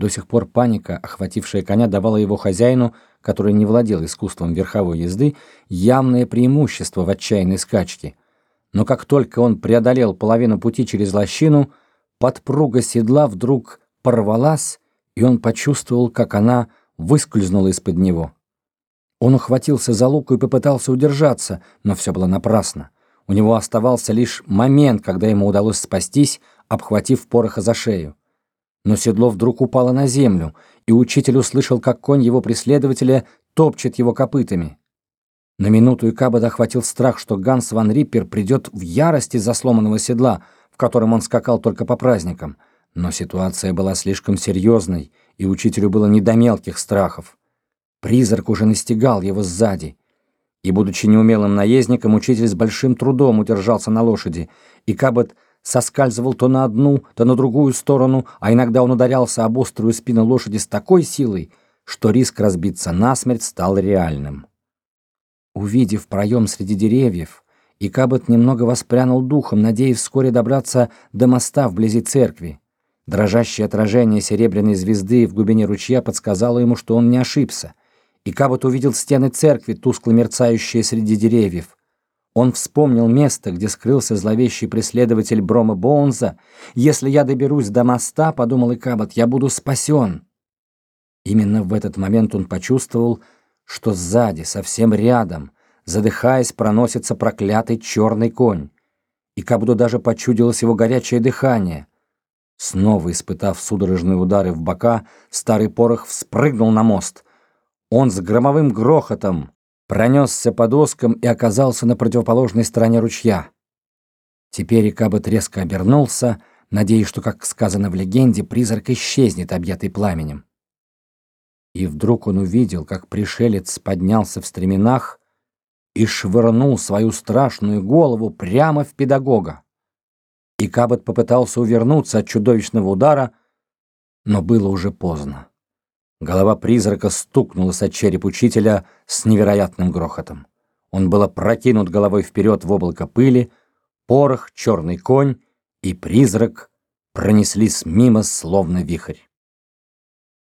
До сих пор паника, охватившая коня, давала его хозяину, который не владел искусством верховой езды, явное преимущество в отчаянной скачке. Но как только он преодолел половину пути через лощину, подпруга седла вдруг порвалась, и он почувствовал, как она выскользнула из-под него. Он ухватился за луку и попытался удержаться, но все было напрасно. У него оставался лишь момент, когда ему удалось спастись, обхватив пороха за шею. Но седло вдруг упало на землю, и учитель услышал, как конь его преследователя топчет его копытами. На минуту Икабада охватил страх, что Ганс ван Риппер придет в ярости из-за сломанного седла, в котором он скакал только по праздникам. Но ситуация была слишком серьезной, и учителю было не до мелких страхов. Призрак уже настигал его сзади. И, будучи неумелым наездником, учитель с большим трудом удержался на лошади, и Кабот соскальзывал то на одну, то на другую сторону, а иногда он ударялся об острую спину лошади с такой силой, что риск разбиться насмерть стал реальным. Увидев проем среди деревьев, Икабот немного воспрянул духом, надеясь вскоре добраться до моста вблизи церкви. Дрожащее отражение серебряной звезды в глубине ручья подсказало ему, что он не ошибся. Икабот увидел стены церкви, тускло мерцающие среди деревьев. Он вспомнил место, где скрылся зловещий преследователь Брома Боунза. «Если я доберусь до моста, — подумал Икабот, — я буду спасен». Именно в этот момент он почувствовал, что сзади, совсем рядом, задыхаясь, проносится проклятый черный конь. И Кабду даже почудилось его горячее дыхание. Снова испытав судорожные удары в бока, старый порох вспрыгнул на мост. Он с громовым грохотом пронесся по доскам и оказался на противоположной стороне ручья. Теперь Икабот резко обернулся, надеясь, что, как сказано в легенде, призрак исчезнет, объятый пламенем. И вдруг он увидел, как пришелец поднялся в стременах и швырнул свою страшную голову прямо в педагога. И попытался увернуться от чудовищного удара, но было уже поздно. Голова призрака стукнулась от череп учителя с невероятным грохотом. Он был опрокинут головой вперед в облако пыли, порох, черный конь и призрак пронеслись мимо, словно вихрь.